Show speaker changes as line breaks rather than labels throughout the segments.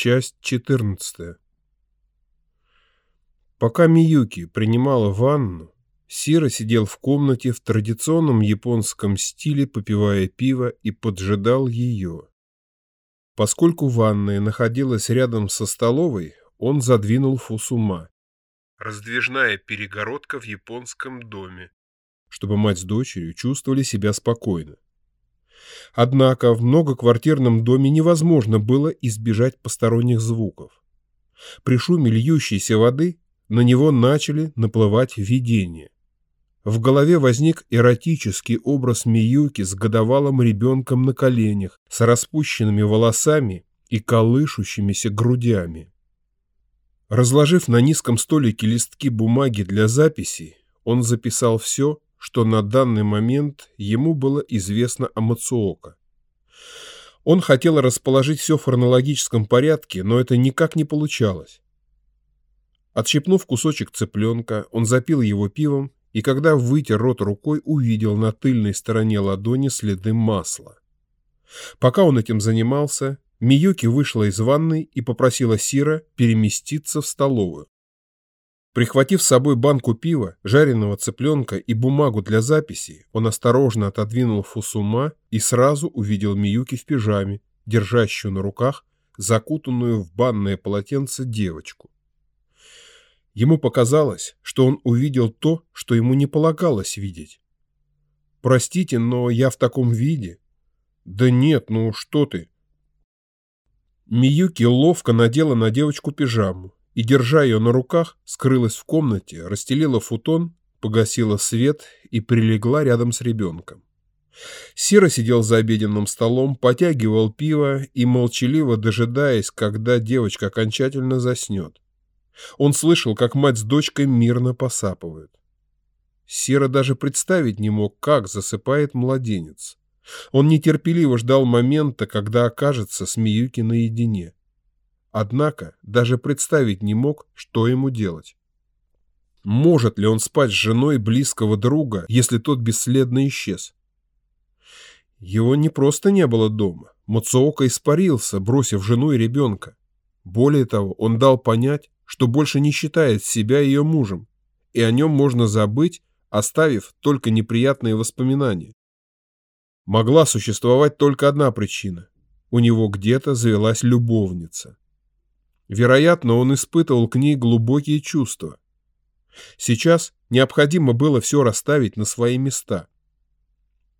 Часть 14. Пока Миюки принимала ванну, Сира сидел в комнате в традиционном японском стиле, попивая пиво и поджидал ее. Поскольку ванная находилась рядом со столовой, он задвинул фусума. Раздвижная перегородка в японском доме, чтобы мать с дочерью чувствовали себя спокойно. Однако в многоквартирном доме невозможно было избежать посторонних звуков. При шуме льющейся воды на него начали наплывать видения. В голове возник эротический образ Миюки с годовалым ребенком на коленях, с распущенными волосами и колышущимися грудями. Разложив на низком столике листки бумаги для записей, он записал все, что на данный момент ему было известно о Мацуока. Он хотел расположить все в хронологическом порядке, но это никак не получалось. Отщипнув кусочек цыпленка, он запил его пивом и, когда вытер рот рукой, увидел на тыльной стороне ладони следы масла. Пока он этим занимался, Миюки вышла из ванной и попросила Сира переместиться в столовую. Прихватив с собой банку пива, жареного цыпленка и бумагу для записи, он осторожно отодвинул фусума и сразу увидел Миюки в пижаме, держащую на руках закутанную в банное полотенце девочку. Ему показалось, что он увидел то, что ему не полагалось видеть. «Простите, но я в таком виде». «Да нет, ну что ты». Миюки ловко надела на девочку пижаму, и, держа ее на руках, скрылась в комнате, расстелила футон, погасила свет и прилегла рядом с ребенком. Сира сидел за обеденным столом, потягивал пиво и, молчаливо дожидаясь, когда девочка окончательно заснет. Он слышал, как мать с дочкой мирно посапывают. Сира даже представить не мог, как засыпает младенец. Он нетерпеливо ждал момента, когда окажется с Миюки наедине. Однако даже представить не мог, что ему делать. Может ли он спать с женой близкого друга, если тот бесследно исчез? Его не просто не было дома. Муцуока испарился, бросив жену и ребенка. Более того, он дал понять, что больше не считает себя ее мужем, и о нем можно забыть, оставив только неприятные воспоминания. Могла существовать только одна причина. У него где-то завелась любовница. Вероятно, он испытывал к ней глубокие чувства. Сейчас необходимо было все расставить на свои места.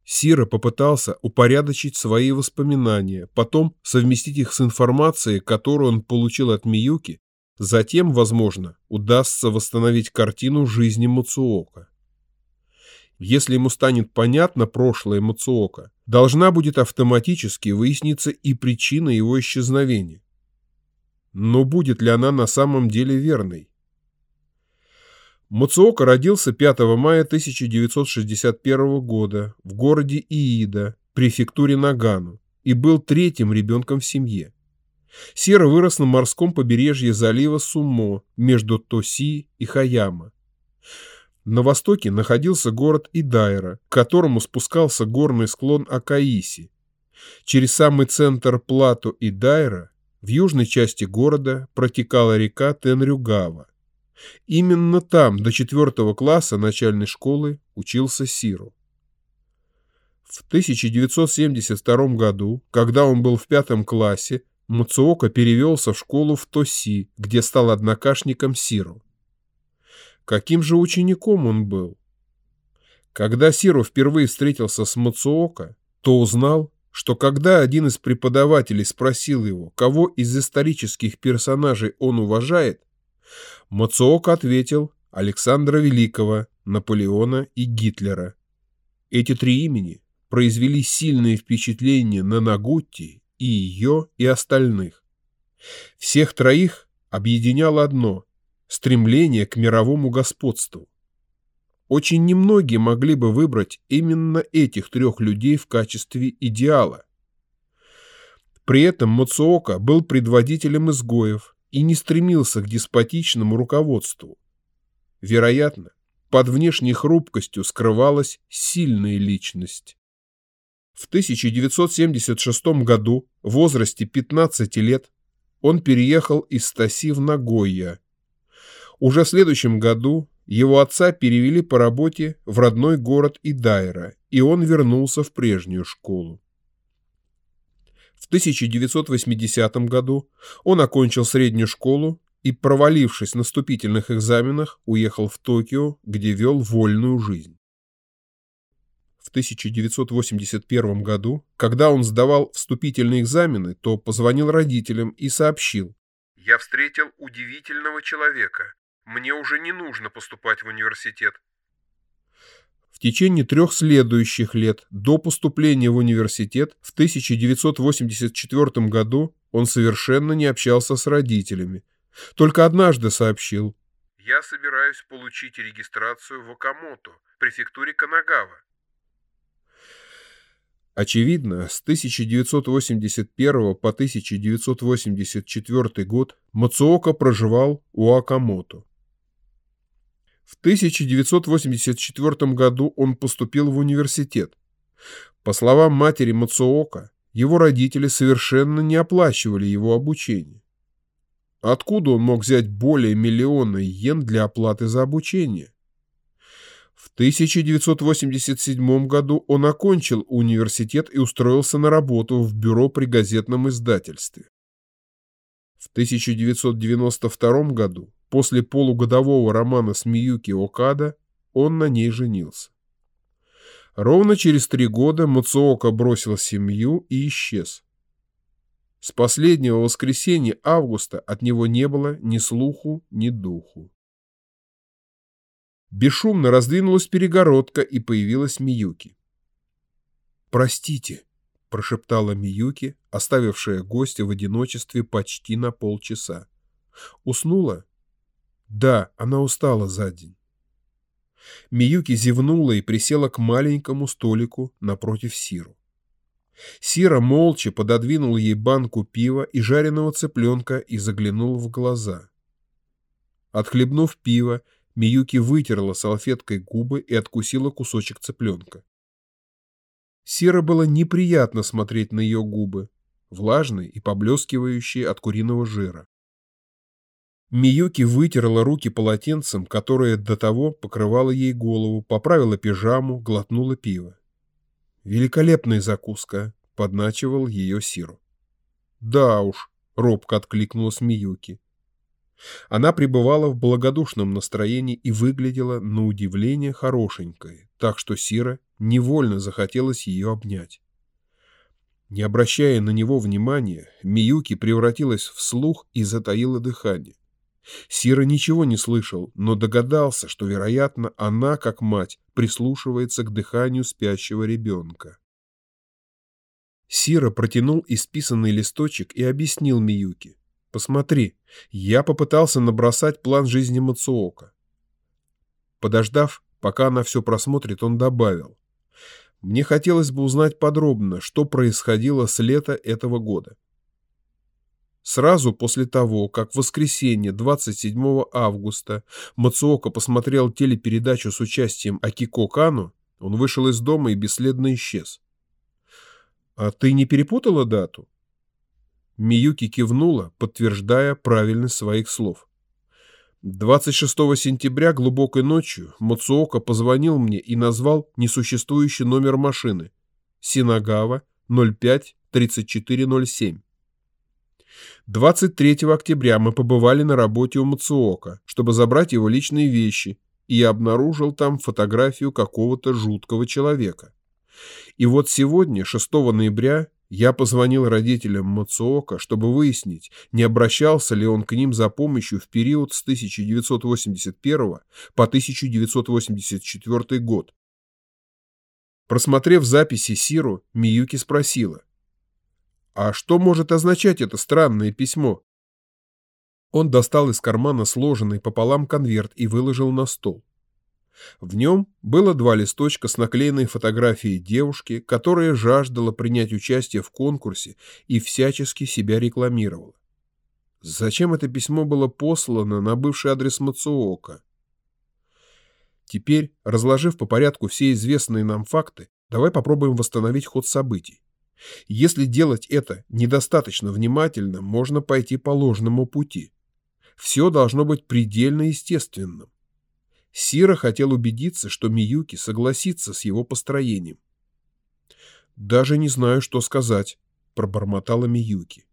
Сира попытался упорядочить свои воспоминания, потом совместить их с информацией, которую он получил от Миюки, затем, возможно, удастся восстановить картину жизни Мацуока. Если ему станет понятно прошлое Мацуока, должна будет автоматически выясниться и причина его исчезновения. Но будет ли она на самом деле верной? Муцуока родился 5 мая 1961 года в городе Иида, префектуре Нагану, и был третьим ребенком в семье. Сера вырос на морском побережье залива Сумо между Тоси и Хаяма. На востоке находился город Идайра, к которому спускался горный склон Акаиси. Через самый центр плато Идайра в южной части города протекала река Тенрюгава. Именно там до четвертого класса начальной школы учился Сиру. В 1972 году, когда он был в пятом классе, Муцуока перевелся в школу в Тоси, где стал однокашником Сиру. Каким же учеником он был? Когда Сиру впервые встретился с Муцуока, то узнал, что когда один из преподавателей спросил его, кого из исторических персонажей он уважает, Мацуока ответил Александра Великого, Наполеона и Гитлера. Эти три имени произвели сильное впечатление на Нагутти и ее, и остальных. Всех троих объединяло одно – стремление к мировому господству. Очень немногие могли бы выбрать именно этих трех людей в качестве идеала. При этом Мацуока был предводителем изгоев и не стремился к деспотичному руководству. Вероятно, под внешней хрупкостью скрывалась сильная личность. В 1976 году, в возрасте 15 лет, он переехал из Стаси в Нагойя. Уже в следующем году его отца перевели по работе в родной город Идайра, и он вернулся в прежнюю школу. В 1980 году он окончил среднюю школу и, провалившись на вступительных экзаменах, уехал в Токио, где вел вольную жизнь. В 1981 году, когда он сдавал вступительные экзамены, то позвонил родителям и сообщил. «Я встретил удивительного человека. Мне уже не нужно поступать в университет». В течение трех следующих лет до поступления в университет в 1984 году он совершенно не общался с родителями. Только однажды сообщил. «Я собираюсь получить регистрацию в Окамото, префектуре Канагава. Очевидно, с 1981 по 1984 год Мацуока проживал у Акамото. В 1984 году он поступил в университет. По словам матери Мацуока, его родители совершенно не оплачивали его обучение. Откуда он мог взять более миллиона йен для оплаты за обучение? В 1987 году он окончил университет и устроился на работу в бюро при газетном издательстве. В 1992 году, после полугодового романа с Миюки Окада, он на ней женился. Ровно через три года Муцуока бросил семью и исчез. С последнего воскресенья августа от него не было ни слуху, ни духу. Бесшумно раздвинулась перегородка, и появилась Миюки. «Простите», — прошептала Миюки, оставившая гостя в одиночестве почти на полчаса. «Уснула?» «Да, она устала за день». Миюки зевнула и присела к маленькому столику напротив Сиру. Сира молча пододвинул ей банку пива и жареного цыпленка и заглянул в глаза. Отхлебнув пиво, Миюки вытерла салфеткой губы и откусила кусочек цыпленка. Сера было неприятно смотреть на ее губы, влажные и поблескивающие от куриного жира. Миюки вытерла руки полотенцем, которое до того покрывало ей голову, поправила пижаму, глотнула пиво. «Великолепная закуска!» — подначивал ее Сиру. «Да уж», — робко откликнулась Миюки. Она пребывала в благодушном настроении и выглядела, на удивление, хорошенькой, так что Сира невольно захотелось ее обнять. Не обращая на него внимания, Миюки превратилась в слух и затаила дыхание. Сира ничего не слышал, но догадался, что, вероятно, она, как мать, прислушивается к дыханию спящего ребенка. Сира протянул исписанный листочек и объяснил Миюки. Посмотри, я попытался набросать план жизни Мацуока. Подождав, пока она все просмотрит, он добавил. Мне хотелось бы узнать подробно, что происходило с лета этого года. Сразу после того, как в воскресенье 27 августа Мацуока посмотрел телепередачу с участием Акико Кану, он вышел из дома и бесследно исчез. «А ты не перепутала дату?» Миюки кивнула, подтверждая правильность своих слов. 26 сентября глубокой ночью Мацуока позвонил мне и назвал несуществующий номер машины Синагава 05-3407. 23 октября мы побывали на работе у Мацуока, чтобы забрать его личные вещи, и я обнаружил там фотографию какого-то жуткого человека. И вот сегодня, 6 ноября, я позвонил родителям Мацуока, чтобы выяснить, не обращался ли он к ним за помощью в период с 1981 по 1984 год. Просмотрев записи Сиру, Миюки спросила, «А что может означать это странное письмо?» Он достал из кармана сложенный пополам конверт и выложил на стол. В нем было два листочка с наклеенной фотографией девушки, которая жаждала принять участие в конкурсе и всячески себя рекламировала. Зачем это письмо было послано на бывший адрес Мацуока? Теперь, разложив по порядку все известные нам факты, давай попробуем восстановить ход событий. Если делать это недостаточно внимательно, можно пойти по ложному пути. Все должно быть предельно естественным. Сира хотел убедиться, что Миюки согласится с его построением. «Даже не знаю, что сказать», — пробормотала Миюки.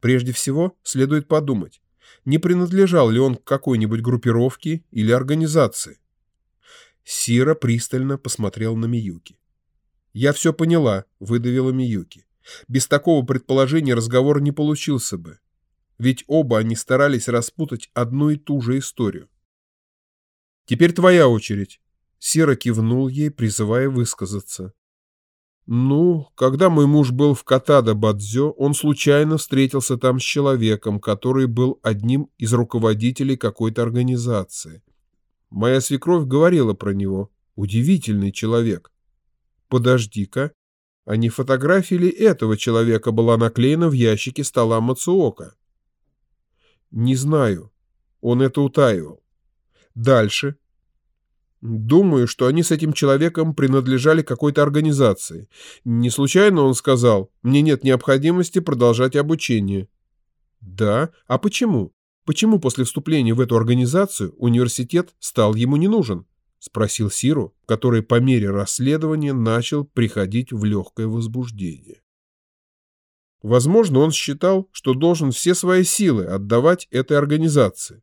Прежде всего, следует подумать, не принадлежал ли он к какой-нибудь группировке или организации. Сира пристально посмотрел на Миюки. «Я все поняла», — выдавила Миюки. «Без такого предположения разговор не получился бы. Ведь оба они старались распутать одну и ту же историю. «Теперь твоя очередь», — Сера кивнул ей, призывая высказаться. «Ну, когда мой муж был в Катада-Бадзё, он случайно встретился там с человеком, который был одним из руководителей какой-то организации. Моя свекровь говорила про него. Удивительный человек. Подожди-ка, а не фотография ли этого человека была наклеена в ящике стола Мацуока? Не знаю. Он это утаивал. Дальше. Думаю, что они с этим человеком принадлежали какой-то организации. Не случайно он сказал, мне нет необходимости продолжать обучение. Да? А почему? Почему после вступления в эту организацию университет стал ему не нужен? Спросил Сиру, который по мере расследования начал приходить в легкое возбуждение. Возможно, он считал, что должен все свои силы отдавать этой организации.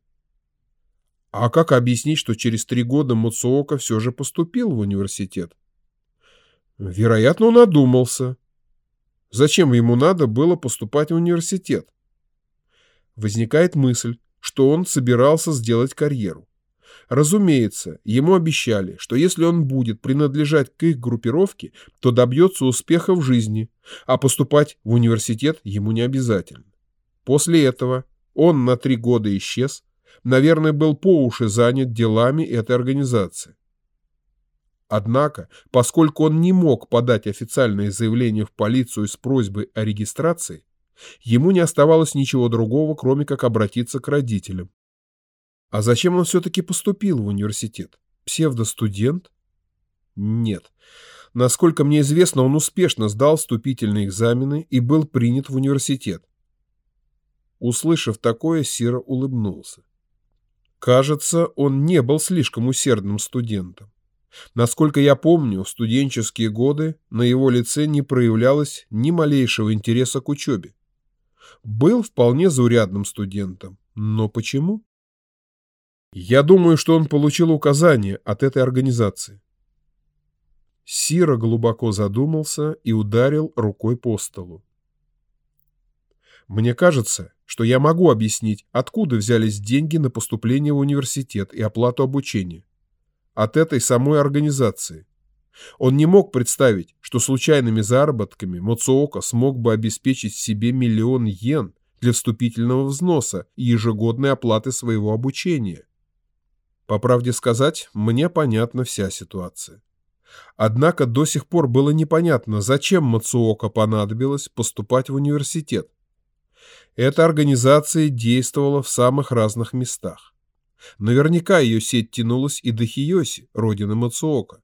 А как объяснить, что через три года Муцуока все же поступил в университет? Вероятно, он одумался. Зачем ему надо было поступать в университет? Возникает мысль, что он собирался сделать карьеру. Разумеется, ему обещали, что если он будет принадлежать к их группировке, то добьется успеха в жизни, а поступать в университет ему не обязательно. После этого он на три года исчез, наверное, был по уши занят делами этой организации. Однако, поскольку он не мог подать официальное заявление в полицию с просьбой о регистрации, ему не оставалось ничего другого, кроме как обратиться к родителям. А зачем он все-таки поступил в университет? Псевдостудент? Нет. Насколько мне известно, он успешно сдал вступительные экзамены и был принят в университет. Услышав такое, Сира улыбнулся. Кажется, он не был слишком усердным студентом. Насколько я помню, в студенческие годы на его лице не проявлялось ни малейшего интереса к учебе. Был вполне заурядным студентом. Но почему? Я думаю, что он получил указание от этой организации. Сира глубоко задумался и ударил рукой по столу. Мне кажется, что я могу объяснить, откуда взялись деньги на поступление в университет и оплату обучения. От этой самой организации. Он не мог представить, что случайными заработками Моцуока смог бы обеспечить себе миллион йен для вступительного взноса и ежегодной оплаты своего обучения. По правде сказать, мне понятна вся ситуация. Однако до сих пор было непонятно, зачем Мацуока понадобилось поступать в университет. Эта организация действовала в самых разных местах. Наверняка ее сеть тянулась и до Хиоси, родины Мацуока.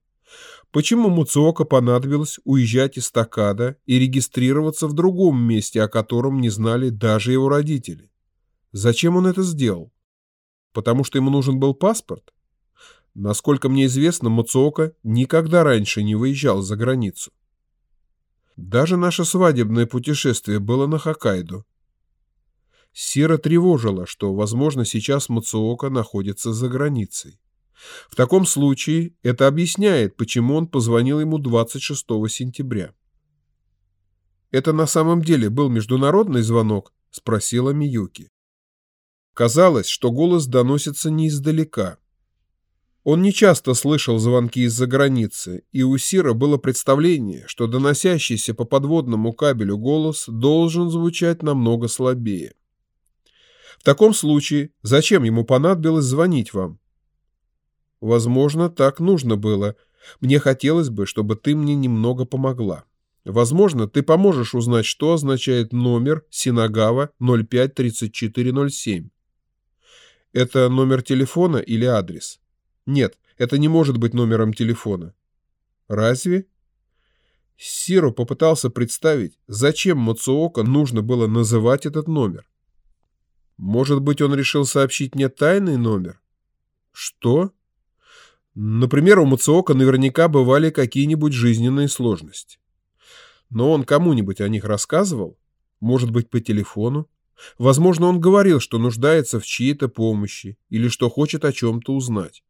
Почему Мацуока понадобилось уезжать из Такада и регистрироваться в другом месте, о котором не знали даже его родители? Зачем он это сделал? Потому что ему нужен был паспорт? Насколько мне известно, Мацуока никогда раньше не выезжал за границу. Даже наше свадебное путешествие было на Хоккайдо, Сира тревожила, что, возможно, сейчас Мацуока находится за границей. В таком случае это объясняет, почему он позвонил ему 26 сентября. «Это на самом деле был международный звонок?» – спросила Миюки. Казалось, что голос доносится не издалека. Он нечасто слышал звонки из-за границы, и у Сира было представление, что доносящийся по подводному кабелю голос должен звучать намного слабее. В таком случае, зачем ему понадобилось звонить вам? Возможно, так нужно было. Мне хотелось бы, чтобы ты мне немного помогла. Возможно, ты поможешь узнать, что означает номер Синагава 053407. Это номер телефона или адрес? Нет, это не может быть номером телефона. Разве? Сиро попытался представить, зачем Мацуока нужно было называть этот номер. Может быть, он решил сообщить мне тайный номер? Что? Например, у Мацуока наверняка бывали какие-нибудь жизненные сложности. Но он кому-нибудь о них рассказывал? Может быть, по телефону? Возможно, он говорил, что нуждается в чьей-то помощи или что хочет о чем-то узнать.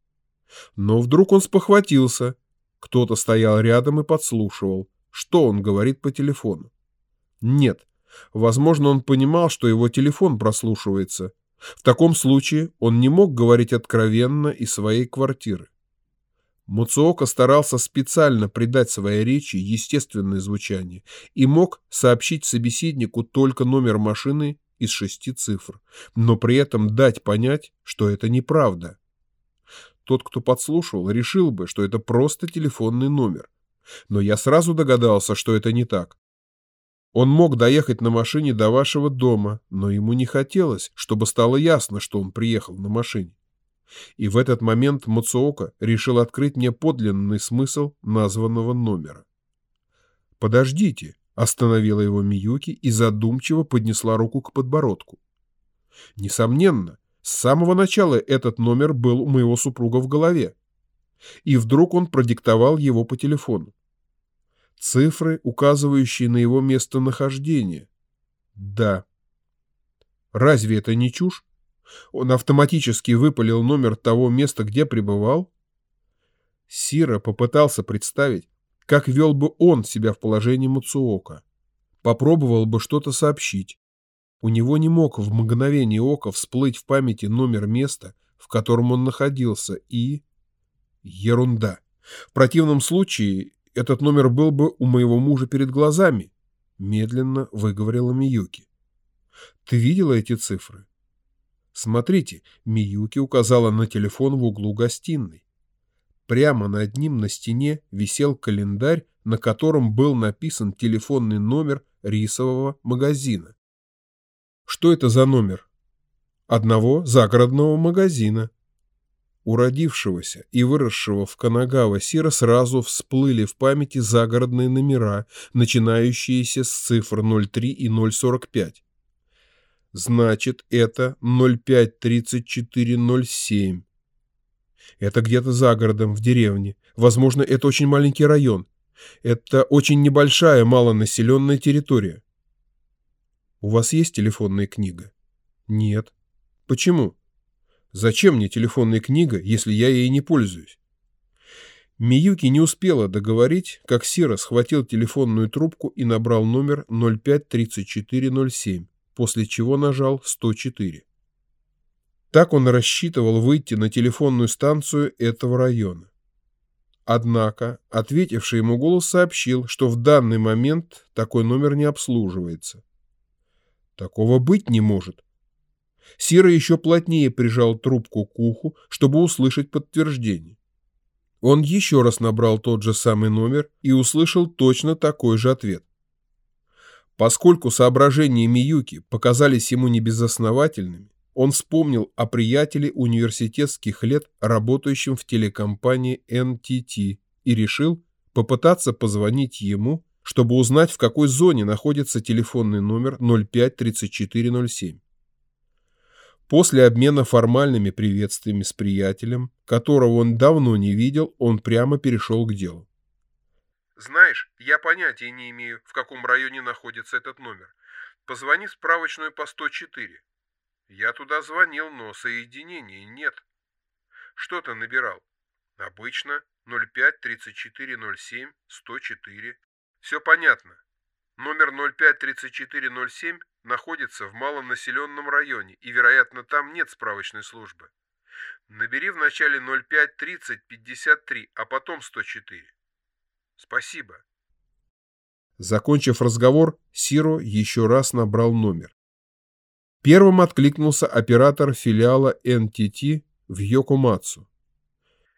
Но вдруг он спохватился. Кто-то стоял рядом и подслушивал, что он говорит по телефону. Нет, возможно, он понимал, что его телефон прослушивается. В таком случае он не мог говорить откровенно из своей квартиры. Муцуока старался специально придать своей речи естественное звучание и мог сообщить собеседнику только номер машины из шести цифр, но при этом дать понять, что это неправда. Тот, кто подслушивал, решил бы, что это просто телефонный номер. Но я сразу догадался, что это не так. Он мог доехать на машине до вашего дома, но ему не хотелось, чтобы стало ясно, что он приехал на машине. И в этот момент Муцуока решил открыть мне подлинный смысл названного номера. «Подождите», — остановила его Миюки и задумчиво поднесла руку к подбородку. Несомненно, с самого начала этот номер был у моего супруга в голове. И вдруг он продиктовал его по телефону. Цифры, указывающие на его местонахождение. Да. Разве это не чушь? Он автоматически выпалил номер того места, где пребывал? Сира попытался представить, как вел бы он себя в положении Муцуока. Попробовал бы что-то сообщить. У него не мог в мгновение ока всплыть в памяти номер места, в котором он находился, и... Ерунда. В противном случае этот номер был бы у моего мужа перед глазами, медленно выговорила Миюки. Ты видела эти цифры? Смотрите, Миюки указала на телефон в углу гостиной. Прямо над ним на стене висел календарь, на котором был написан телефонный номер рисового магазина. Что это за номер? Одного загородного магазина. У родившегося и выросшего в Канагава Сира сразу всплыли в памяти загородные номера, начинающиеся с цифр 03 и 045. Значит, это 053407. Это где-то за городом, в деревне. Возможно, это очень маленький район. Это очень небольшая, малонаселенная территория. У вас есть телефонная книга? Нет. Почему? Зачем мне телефонная книга, если я ей не пользуюсь? Миюки не успела договорить, как Сира схватил телефонную трубку и набрал номер 053407 после чего нажал 104. Так он рассчитывал выйти на телефонную станцию этого района. Однако ответивший ему голос сообщил, что в данный момент такой номер не обслуживается. Такого быть не может. Сира еще плотнее прижал трубку к уху, чтобы услышать подтверждение. Он еще раз набрал тот же самый номер и услышал точно такой же ответ. Поскольку соображения Миюки показались ему небезосновательными, он вспомнил о приятеле университетских лет, работающем в телекомпании NTT, и решил попытаться позвонить ему, чтобы узнать, в какой зоне находится телефонный номер 053407. После обмена формальными приветствиями с приятелем, которого он давно не видел, он прямо перешел к делу.
Знаешь, я понятия не имею, в каком районе находится этот номер. Позвони в справочную по 104. Я туда звонил, но соединения нет. Что ты набирал? Обычно 05 34 07 104. Все понятно. Номер 05 34 07 находится в малонаселенном районе, и, вероятно, там нет справочной службы. Набери в начале 05 30 53, а потом 104. Спасибо.
Закончив разговор, Сиро еще раз набрал номер. Первым откликнулся оператор филиала НТТ в Йокомацу.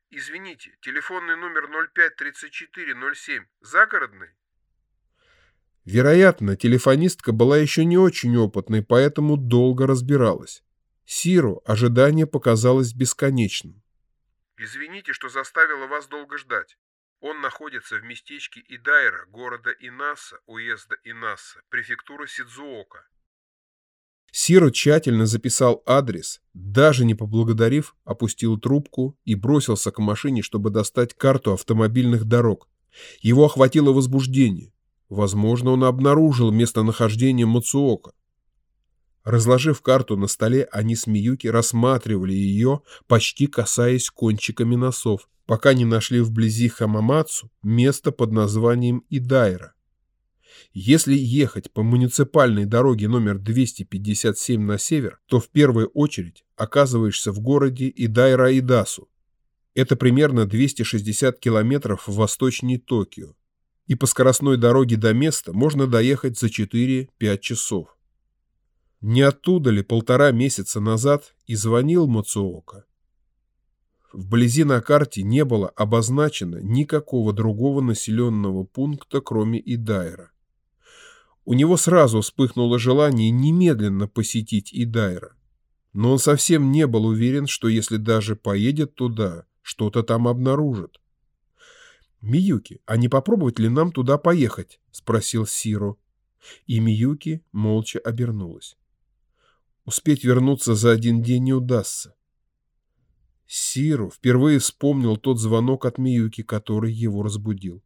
«Извините, телефонный номер 053407 загородный?»
Вероятно, телефонистка была еще не очень опытной, поэтому долго разбиралась. Сиру ожидание показалось бесконечным.
«Извините, что заставила вас долго ждать. Он находится в местечке Идайра, города Инаса, уезда Инаса, префектура Сидзуока.
Сиро тщательно записал адрес, даже не поблагодарив, опустил трубку и бросился к машине, чтобы достать карту автомобильных дорог. Его охватило возбуждение. Возможно, он обнаружил местонахождение Мацуока. Разложив карту на столе, они с Миюки рассматривали ее, почти касаясь кончиками носов, пока не нашли вблизи Хамамацу место под названием Идайра. Если ехать по муниципальной дороге номер 257 на север, то в первую очередь оказываешься в городе Идайра-Идасу. Это примерно 260 километров восточнее Токио. И по скоростной дороге до места можно доехать за 4-5 часов. Не оттуда ли полтора месяца назад и звонил Мацуока? Вблизи на карте не было обозначено никакого другого населенного пункта, кроме Идайра. У него сразу вспыхнуло желание немедленно посетить Идайра. Но он совсем не был уверен, что если даже поедет туда, что-то там обнаружит. «Миюки, а не попробовать ли нам туда поехать?» — спросил Сиро. И Миюки молча обернулась. Успеть вернуться за один день не удастся. Сиру впервые вспомнил тот звонок от Миюки, который его разбудил.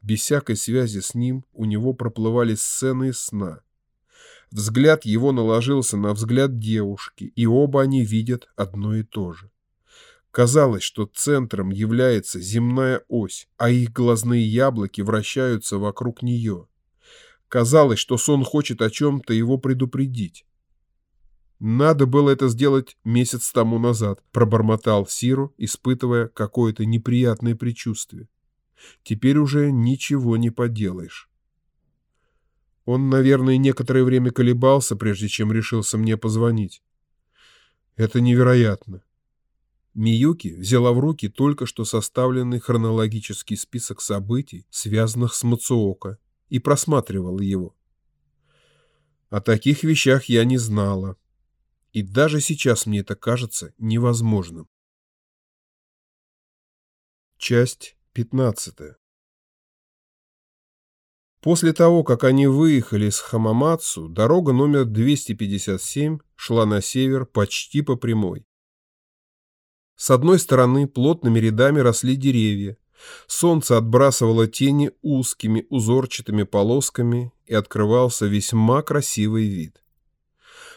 Без всякой связи с ним у него проплывали сцены сна. Взгляд его наложился на взгляд девушки, и оба они видят одно и то же. Казалось, что центром является земная ось, а их глазные яблоки вращаются вокруг нее. Казалось, что сон хочет о чем-то его предупредить. Надо было это сделать месяц тому назад, пробормотал Сиру, испытывая какое-то неприятное предчувствие. Теперь уже ничего не поделаешь. Он, наверное, некоторое время колебался, прежде чем решился мне позвонить. Это невероятно. Миюки взяла в руки только что составленный хронологический список событий, связанных с Мацуока, и просматривала его. О таких вещах я не знала. И даже сейчас мне это кажется невозможным. Часть 15 После того, как они выехали с Хамамацу, дорога номер 257 шла на север почти по прямой. С одной стороны плотными рядами росли деревья. Солнце отбрасывало тени узкими узорчатыми полосками и открывался весьма красивый вид.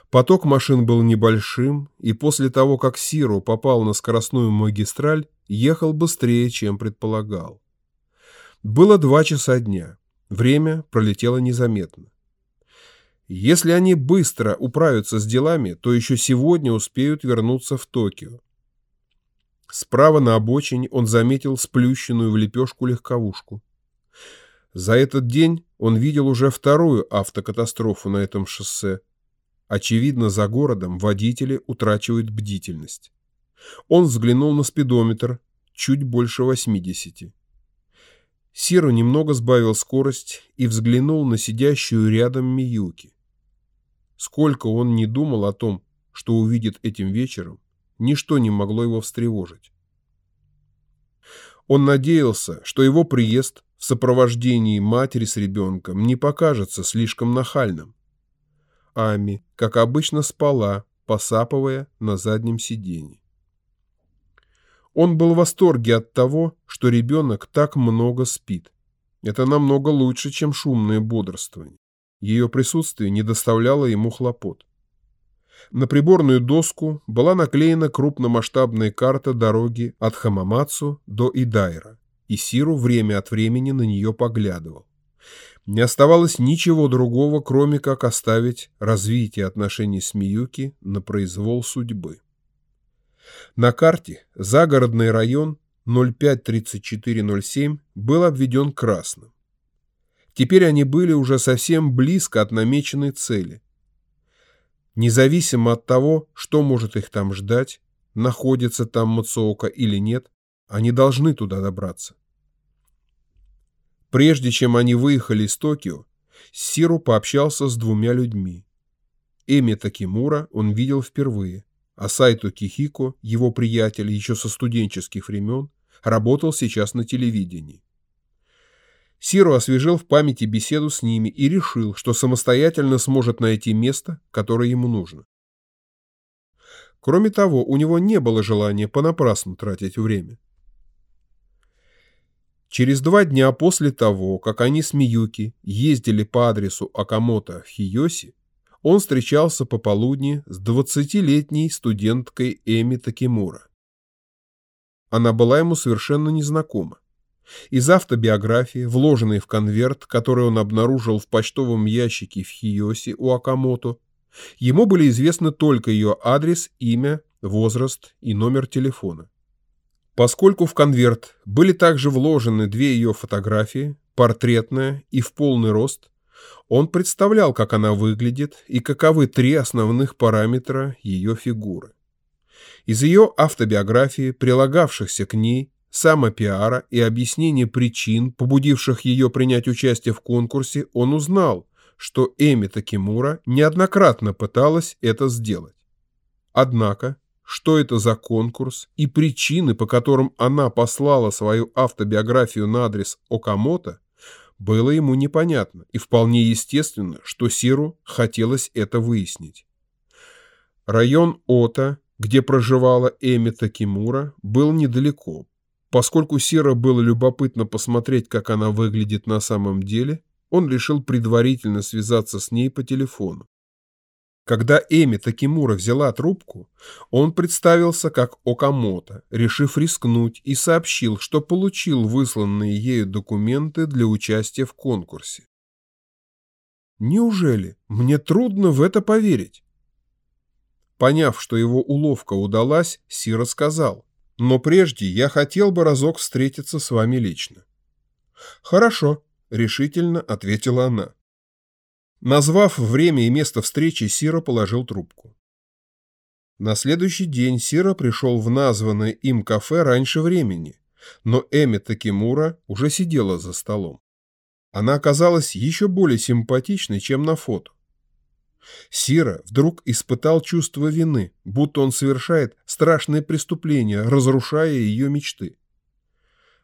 Поток машин был небольшим, и после того, как Сиру попал на скоростную магистраль, ехал быстрее, чем предполагал. Было два часа дня. Время пролетело незаметно. Если они быстро управятся с делами, то еще сегодня успеют вернуться в Токио. Справа на обочине он заметил сплющенную в лепешку легковушку. За этот день он видел уже вторую автокатастрофу на этом шоссе, Очевидно, за городом водители утрачивают бдительность. Он взглянул на спидометр, чуть больше 80. Сиру немного сбавил скорость и взглянул на сидящую рядом Миюки. Сколько он не думал о том, что увидит этим вечером, ничто не могло его встревожить. Он надеялся, что его приезд в сопровождении матери с ребенком не покажется слишком нахальным, Ами, как обычно, спала, посапывая на заднем сиденье. Он был в восторге от того, что ребенок так много спит. Это намного лучше, чем шумное бодрствование. Ее присутствие не доставляло ему хлопот. На приборную доску была наклеена крупномасштабная карта дороги от Хамамацу до Идайра, и Сиру время от времени на нее поглядывал. Не оставалось ничего другого, кроме как оставить развитие отношений с Миюки на произвол судьбы. На карте загородный район 053407 был обведен красным. Теперь они были уже совсем близко от намеченной цели. Независимо от того, что может их там ждать, находится там Мацуока или нет, они должны туда добраться. Прежде чем они выехали из Токио, Сиру пообщался с двумя людьми. Эми Такимура он видел впервые, а Сайто Кихико, его приятель еще со студенческих времен, работал сейчас на телевидении. Сиру освежил в памяти беседу с ними и решил, что самостоятельно сможет найти место, которое ему нужно. Кроме того, у него не было желания понапрасну тратить время. Через два дня после того, как они с Миюки ездили по адресу Акамото в Хиоси, он встречался пополудни с 20-летней студенткой Эми Такимура. Она была ему совершенно незнакома. Из автобиографии, вложенной в конверт, который он обнаружил в почтовом ящике в Хиоси у Акамото, ему были известны только ее адрес, имя, возраст и номер телефона. Поскольку в конверт были также вложены две ее фотографии, портретная и в полный рост, он представлял, как она выглядит и каковы три основных параметра ее фигуры. Из ее автобиографии, прилагавшихся к ней, самопиара и объяснения причин, побудивших ее принять участие в конкурсе, он узнал, что Эми Такимура неоднократно пыталась это сделать. Однако, что это за конкурс и причины, по которым она послала свою автобиографию на адрес Окамото, было ему непонятно, и вполне естественно, что Сиру хотелось это выяснить. Район Ота, где проживала Эми Такимура, был недалеко, Поскольку Сера было любопытно посмотреть, как она выглядит на самом деле, он решил предварительно связаться с ней по телефону. Когда Эми Такимура взяла трубку, он представился как Окамото, решив рискнуть, и сообщил, что получил высланные ею документы для участия в конкурсе. «Неужели? Мне трудно в это поверить». Поняв, что его уловка удалась, Сира сказал, но прежде я хотел бы разок встретиться с вами лично. Хорошо, решительно ответила она. Назвав время и место встречи, Сира положил трубку. На следующий день Сира пришел в названное им кафе раньше времени, но Эми Такимура уже сидела за столом. Она оказалась еще более симпатичной, чем на фото. Сира вдруг испытал чувство вины, будто он совершает страшное преступление, разрушая ее мечты.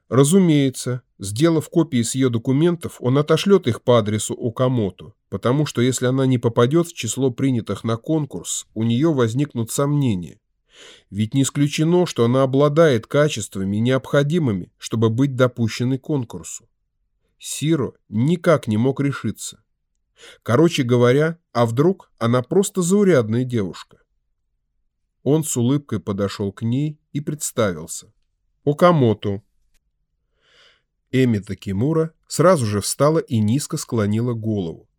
Разумеется, сделав копии с ее документов, он отошлет их по адресу Окамото, потому что если она не попадет в число принятых на конкурс, у нее возникнут сомнения. Ведь не исключено, что она обладает качествами, необходимыми, чтобы быть допущенной к конкурсу. Сиро никак не мог решиться. Короче говоря, а вдруг она просто заурядная девушка? Он с улыбкой подошел к ней и представился. Окамото. Эми Такимура сразу же встала и низко склонила голову.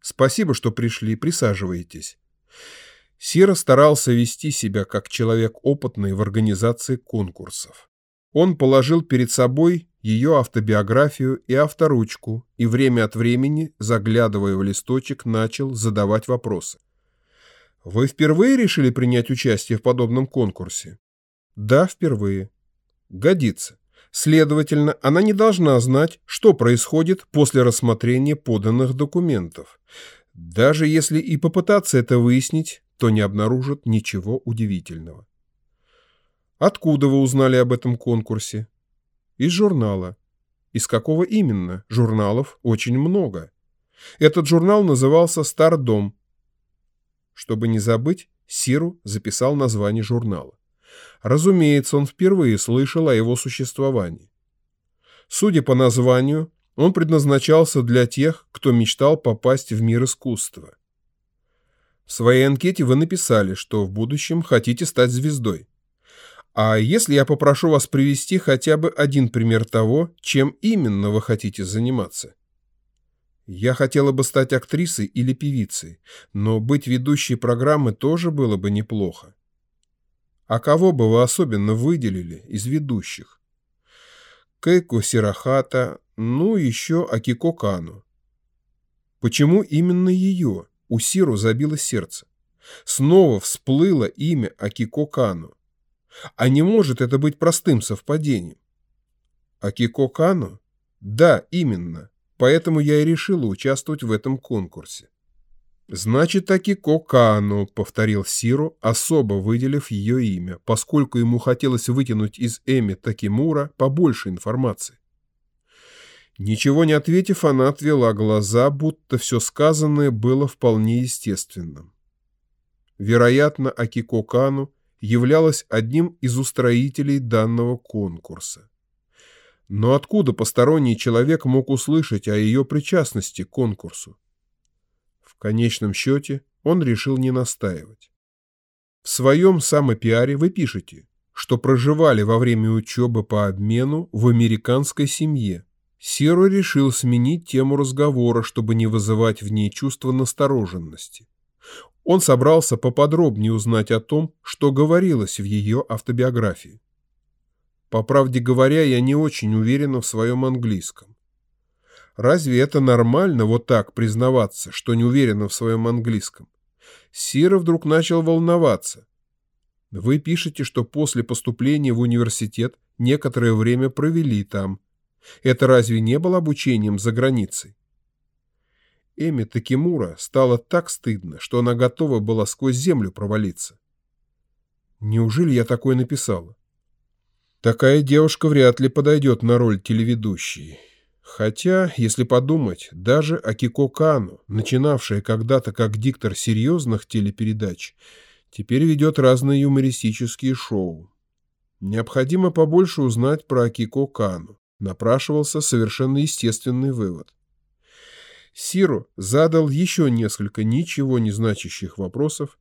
«Спасибо, что пришли, присаживайтесь». Сира старался вести себя как человек опытный в организации конкурсов. Он положил перед собой ее автобиографию и авторучку и время от времени, заглядывая в листочек, начал задавать вопросы. «Вы впервые решили принять участие в подобном конкурсе?» «Да, впервые». «Годится. Следовательно, она не должна знать, что происходит после рассмотрения поданных документов. Даже если и попытаться это выяснить, то не обнаружит ничего удивительного. Откуда вы узнали об этом конкурсе? Из журнала. Из какого именно? Журналов очень много. Этот журнал назывался «Стардом». Чтобы не забыть, Сиру записал название журнала. Разумеется, он впервые слышал о его существовании. Судя по названию, он предназначался для тех, кто мечтал попасть в мир искусства. В своей анкете вы написали, что в будущем хотите стать звездой. А если я попрошу вас привести хотя бы один пример того, чем именно вы хотите заниматься? Я хотела бы стать актрисой или певицей, но быть ведущей программы тоже было бы неплохо. А кого бы вы особенно выделили из ведущих? Кейко Сирахата, ну еще Акико Кану. Почему именно ее? У Сиру забило сердце. Снова всплыло имя Акико Кану. А не может это быть простым совпадением? Акико Да, именно. Поэтому я и решила участвовать в этом конкурсе. «Значит, Акико Кано», — повторил Сиро, особо выделив ее имя, поскольку ему хотелось вытянуть из Эми Такимура побольше информации. Ничего не ответив, она отвела глаза, будто все сказанное было вполне естественным. Вероятно, Акико Кану являлась одним из устроителей данного конкурса. Но откуда посторонний человек мог услышать о ее причастности к конкурсу? конечном счете он решил не настаивать. В своем самопиаре вы пишете, что проживали во время учебы по обмену в американской семье. Серо решил сменить тему разговора, чтобы не вызывать в ней чувство настороженности. Он собрался поподробнее узнать о том, что говорилось в ее автобиографии. По правде говоря, я не очень уверена в своем английском. Разве это нормально вот так признаваться, что не уверена в своем английском? Сира вдруг начал волноваться. Вы пишете, что после поступления в университет некоторое время провели там. Это разве не было обучением за границей? Эми Такимура стало так стыдно, что она готова была сквозь землю провалиться. Неужели я такое написала? Такая девушка вряд ли подойдет на роль телеведущей. Хотя, если подумать, даже Акико Кану, начинавшая когда-то как диктор серьезных телепередач, теперь ведет разные юмористические шоу. Необходимо побольше узнать про Акико Кану. Напрашивался совершенно естественный вывод. Сиру задал еще несколько ничего не значащих вопросов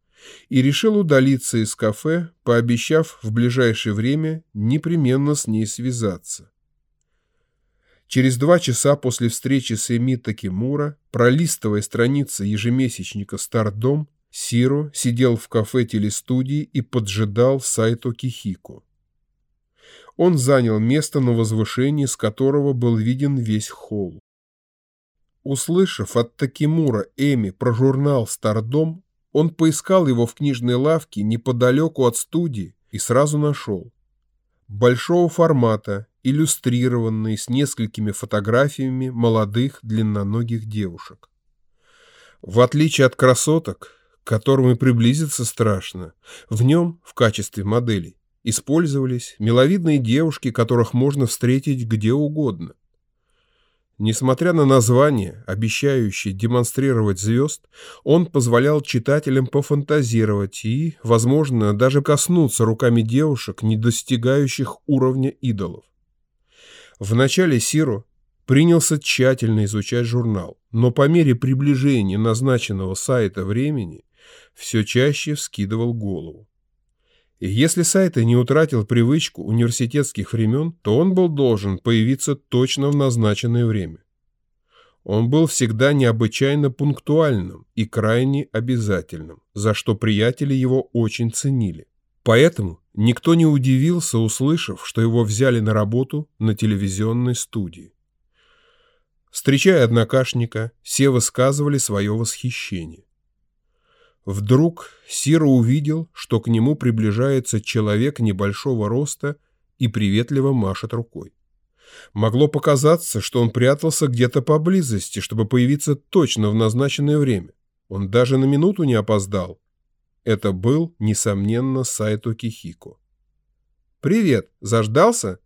и решил удалиться из кафе, пообещав в ближайшее время непременно с ней связаться. Через два часа после встречи с Эми Такимура, пролистывая страницы ежемесячника «Стардом», Сиро сидел в кафе телестудии и поджидал Сайто Кихико. Он занял место на возвышении, с которого был виден весь холл. Услышав от Такимура Эми про журнал «Стардом», он поискал его в книжной лавке неподалеку от студии и сразу нашел. Большого формата, иллюстрированный с несколькими фотографиями молодых длинноногих девушек. В отличие от красоток, к которым и приблизиться страшно, в нем, в качестве моделей, использовались миловидные девушки, которых можно встретить где угодно. Несмотря на название, обещающее демонстрировать звезд, он позволял читателям пофантазировать и, возможно, даже коснуться руками девушек, не достигающих уровня идолов. Вначале Сиро принялся тщательно изучать журнал, но по мере приближения назначенного сайта времени все чаще вскидывал голову. Если сайт не утратил привычку университетских времен, то он был должен появиться точно в назначенное время. Он был всегда необычайно пунктуальным и крайне обязательным, за что приятели его очень ценили. Поэтому никто не удивился, услышав, что его взяли на работу на телевизионной студии. Встречая однокашника, все высказывали свое восхищение. Вдруг Сиро увидел, что к нему приближается человек небольшого роста и приветливо машет рукой. Могло показаться, что он прятался где-то поблизости, чтобы появиться точно в назначенное время. Он даже на минуту не опоздал, это был, несомненно, Сайто Кихико. «Привет! Заждался?»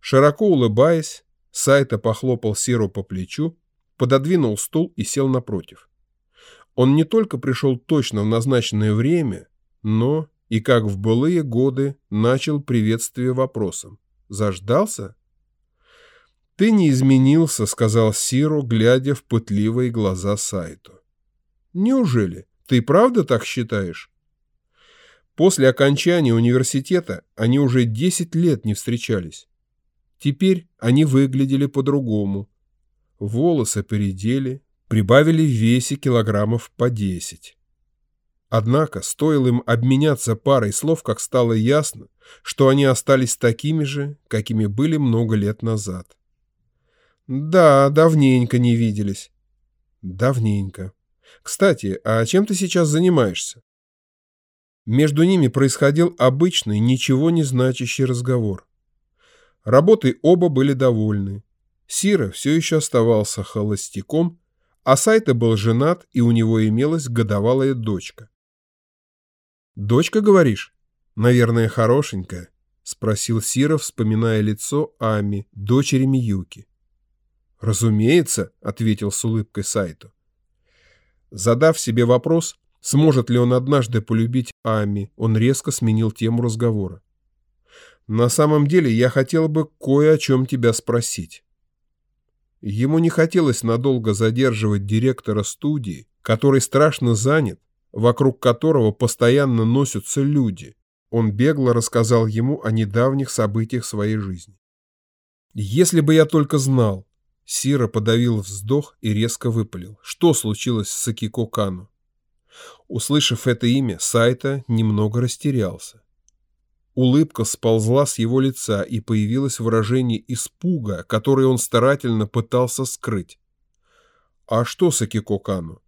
Широко улыбаясь, Сайто похлопал Сиру по плечу, пододвинул стул и сел напротив. Он не только пришел точно в назначенное время, но, и как в былые годы, начал приветствие вопросом. «Заждался?» «Ты не изменился», — сказал Сиру, глядя в пытливые глаза Сайто. «Неужели?» Ты правда так считаешь? После окончания университета они уже 10 лет не встречались. Теперь они выглядели по-другому. Волосы поредели, прибавили в весе килограммов по 10. Однако, стоило им обменяться парой слов, как стало ясно, что они остались такими же, какими были много лет назад. Да, давненько не виделись. Давненько. Кстати, а чем ты сейчас занимаешься? Между ними происходил обычный, ничего не значащий разговор. Работой оба были довольны. Сира все еще оставался холостяком, А Сайта был женат, и у него имелась годовалая дочка. «Дочка, говоришь? Наверное, хорошенькая?» — спросил Сира, вспоминая лицо Ами, дочери Миюки. «Разумеется», — ответил с улыбкой Сайто. Задав себе вопрос, сможет ли он однажды полюбить Ами, он резко сменил тему разговора. «На самом деле я хотел бы кое о чем тебя спросить». Ему не хотелось надолго задерживать директора студии, который страшно занят, вокруг которого постоянно носятся люди. Он бегло рассказал ему о недавних событиях своей жизни. «Если бы я только знал!» Сира подавил вздох и резко выпалил. Что случилось с Сакико Кану? Услышав это имя, Сайта немного растерялся. Улыбка сползла с его лица, и появилось выражение испуга, которое он старательно пытался скрыть. «А что с Акико Кану?»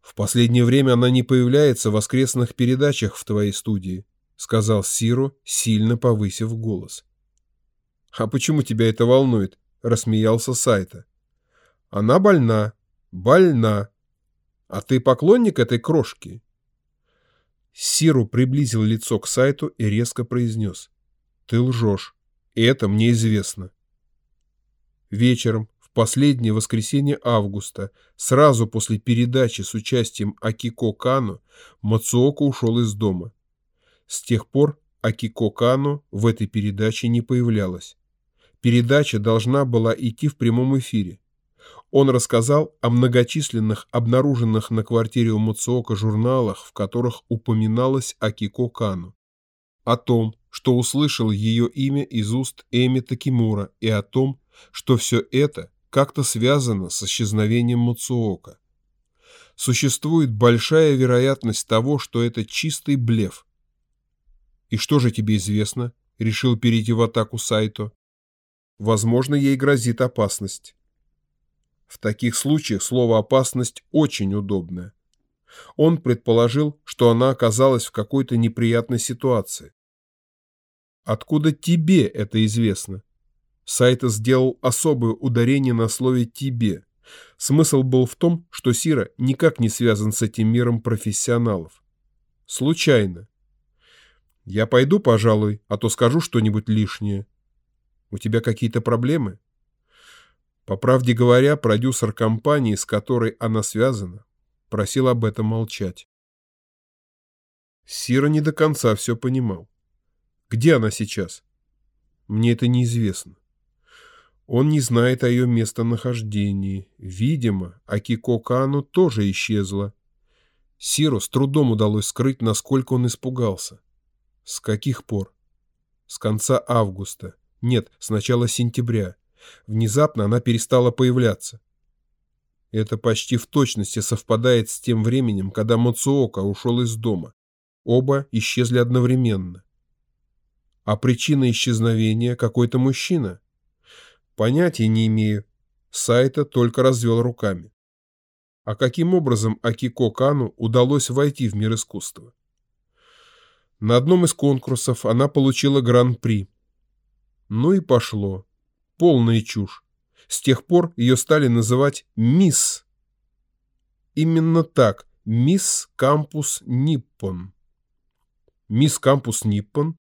«В последнее время она не появляется в воскресных передачах в твоей студии», сказал Сиру, сильно повысив голос. «А почему тебя это волнует?» рассмеялся Сайта. «Она больна, больна. А ты поклонник этой крошки?» Сиру приблизил лицо к сайту и резко произнес. «Ты лжешь, и это мне известно». Вечером, в последнее воскресенье августа, сразу после передачи с участием Акико Кано, Мацуока ушел из дома. С тех пор Акико Кано в этой передаче не появлялась. Передача должна была идти в прямом эфире. Он рассказал о многочисленных обнаруженных на квартире у Мацуока журналах, в которых упоминалось Акико Кану. О том, что услышал ее имя из уст Эми Такимура, и о том, что все это как-то связано с исчезновением Мацуока. Существует большая вероятность того, что это чистый блеф. «И что же тебе известно?» — решил перейти в атаку Сайто. «Возможно, ей грозит опасность». В таких случаях слово «опасность» очень удобное. Он предположил, что она оказалась в какой-то неприятной ситуации. Откуда тебе это известно? Сайта сделал особое ударение на слове «тебе». Смысл был в том, что Сира никак не связан с этим миром профессионалов. Случайно. Я пойду, пожалуй, а то скажу что-нибудь лишнее. У тебя какие-то проблемы? По правде говоря, продюсер компании, с которой она связана, просил об этом молчать. Сира не до конца все понимал. Где она сейчас? Мне это неизвестно. Он не знает о ее местонахождении. Видимо, Акико Кану тоже исчезла. Сиру с трудом удалось скрыть, насколько он испугался. С каких пор? С конца августа. Нет, с начала сентября. Внезапно она перестала появляться. Это почти в точности совпадает с тем временем, когда Мацуока ушел из дома. Оба исчезли одновременно. А причина исчезновения какой-то мужчина? Понятия не имею. Сайта только развел руками. А каким образом Акико Кану удалось войти в мир искусства? На одном из конкурсов она получила гран-при. Ну и пошло. Полная чушь. С тех пор ее стали называть «Мисс». Именно так. «Мисс Кампус Ниппон». «Мисс Кампус Ниппон»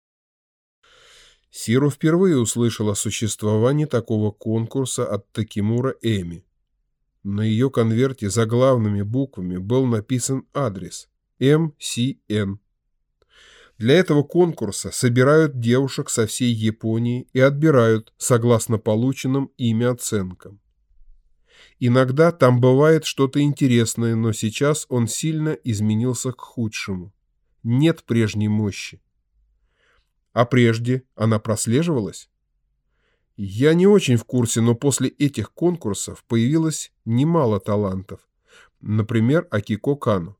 Сиру впервые услышал о существовании такого конкурса от Такимура Эми. На ее конверте заглавными буквами был написан адрес МСН. Для этого конкурса собирают девушек со всей Японии и отбирают согласно полученным ими оценкам. Иногда там бывает что-то интересное, но сейчас он сильно изменился к худшему. Нет прежней мощи. А прежде она прослеживалась? Я не очень в курсе, но после этих конкурсов появилось немало талантов. Например, Акико Кану.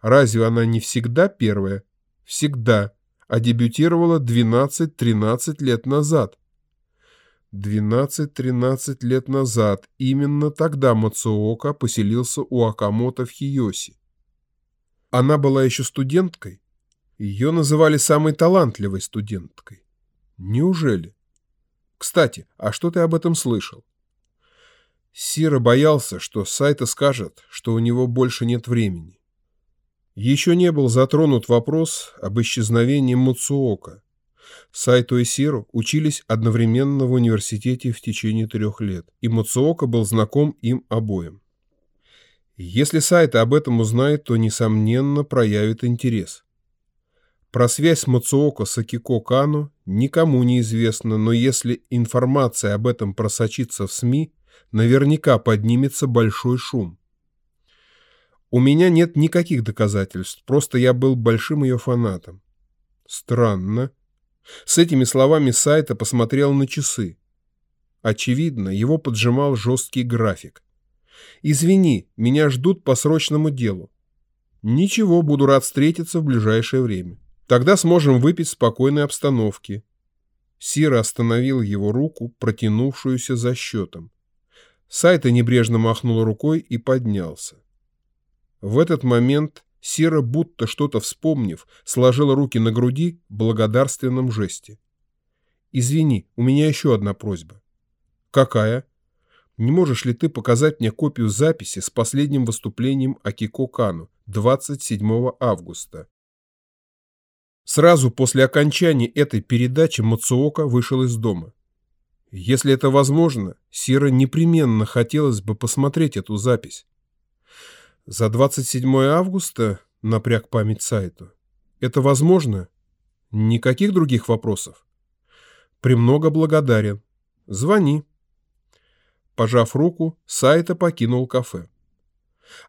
Разве она не всегда первая? Всегда, а дебютировала 12-13 лет назад. 12-13 лет назад именно тогда Мацуока поселился у Акамото в Хиоси. Она была еще студенткой. Ее называли самой талантливой студенткой. Неужели? Кстати, а что ты об этом слышал? Сира боялся, что Сайта скажет, что у него больше нет времени. Еще не был затронут вопрос об исчезновении Муцуока. Сайто и Сиру учились одновременно в университете в течение трех лет, и Муцуока был знаком им обоим. Если Сайта об этом узнает, то, несомненно, проявит интерес. Про связь Мацуока с Акико Кану никому не известно, но если информация об этом просочится в СМИ, наверняка поднимется большой шум. У меня нет никаких доказательств, просто я был большим ее фанатом. Странно. С этими словами сайта посмотрел на часы. Очевидно, его поджимал жесткий график. «Извини, меня ждут по срочному делу». «Ничего, буду рад встретиться в ближайшее время». Тогда сможем выпить в спокойной обстановке. Сира остановил его руку, протянувшуюся за счетом. Сайта небрежно махнул рукой и поднялся. В этот момент Сира, будто что-то вспомнив, сложила руки на груди в благодарственном жесте. «Извини, у меня еще одна просьба». «Какая?» «Не можешь ли ты показать мне копию записи с последним выступлением Акико Кану 27 августа?» Сразу после окончания этой передачи Мацуока вышел из дома. Если это возможно, Сира непременно хотелось бы посмотреть эту запись. За 27 августа напряг память сайту. Это возможно? Никаких других вопросов? Премного благодарен. Звони. Пожав руку, Сайта покинул кафе.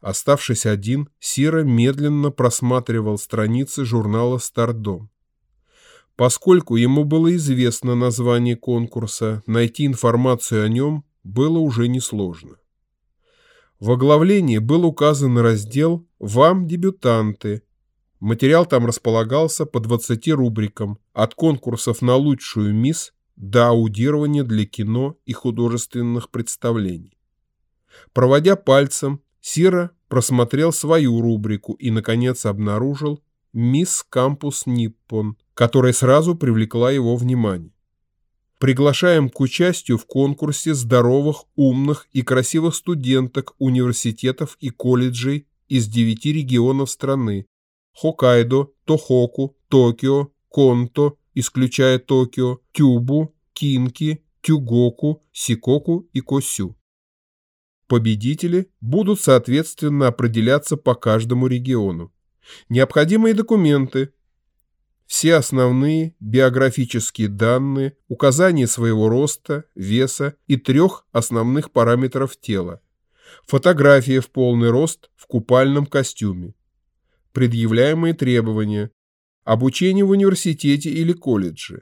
Оставшись один, Сира медленно просматривал страницы журнала «Стардом». Поскольку ему было известно название конкурса, найти информацию о нем было уже несложно. В оглавлении был указан раздел «Вам, дебютанты». Материал там располагался по 20 рубрикам, от конкурсов на лучшую мисс до аудирования для кино и художественных представлений. Проводя пальцем Сира просмотрел свою рубрику и, наконец, обнаружил «Мисс Кампус Ниппон», которая сразу привлекла его внимание. Приглашаем к участию в конкурсе здоровых, умных и красивых студенток университетов и колледжей из девяти регионов страны – Хоккайдо, Тохоку, Токио, Конто, исключая Токио, Тюбу, Кинки, Тюгоку, Сикоку и Косю. Победители будут соответственно определяться по каждому региону. Необходимые документы. Все основные биографические данные, указание своего роста, веса и трех основных параметров тела. Фотография в полный рост в купальном костюме. Предъявляемые требования. Обучение в университете или колледже.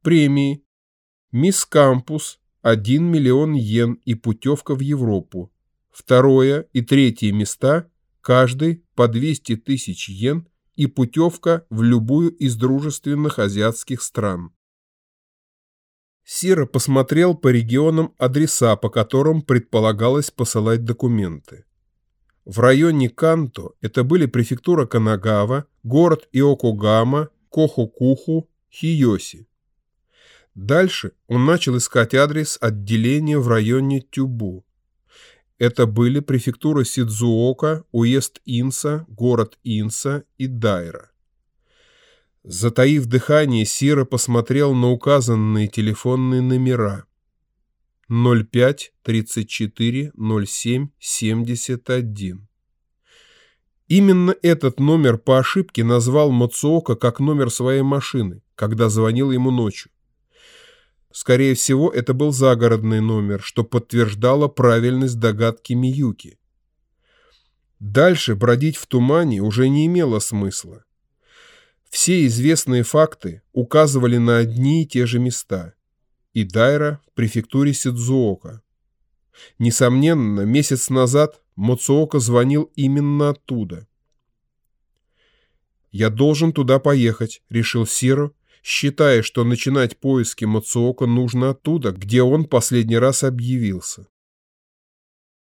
Премии. Мисс Кампус 1 миллион йен и путевка в Европу. Второе и третье места, каждый по 200 тысяч йен и путевка в любую из дружественных азиатских стран. Сира посмотрел по регионам адреса, по которым предполагалось посылать документы. В районе Канто это были префектура Канагава, город Иокогама, Кохокуху, Хиоси. Дальше он начал искать адрес отделения в районе Тюбу. Это были префектуры Сидзуока, уезд Инса, город Инса и Дайра. Затаив дыхание, Сира посмотрел на указанные телефонные номера. 05 34 07 71. Именно этот номер по ошибке назвал Мацуока как номер своей машины, когда звонил ему ночью. Скорее всего, это был загородный номер, что подтверждало правильность догадки Миюки. Дальше бродить в тумане уже не имело смысла. Все известные факты указывали на одни и те же места. И Дайра в префектуре Сидзуока. Несомненно, месяц назад Моцуока звонил именно оттуда. «Я должен туда поехать», — решил Сиро, считая, что начинать поиски Мацуока нужно оттуда, где он последний раз объявился.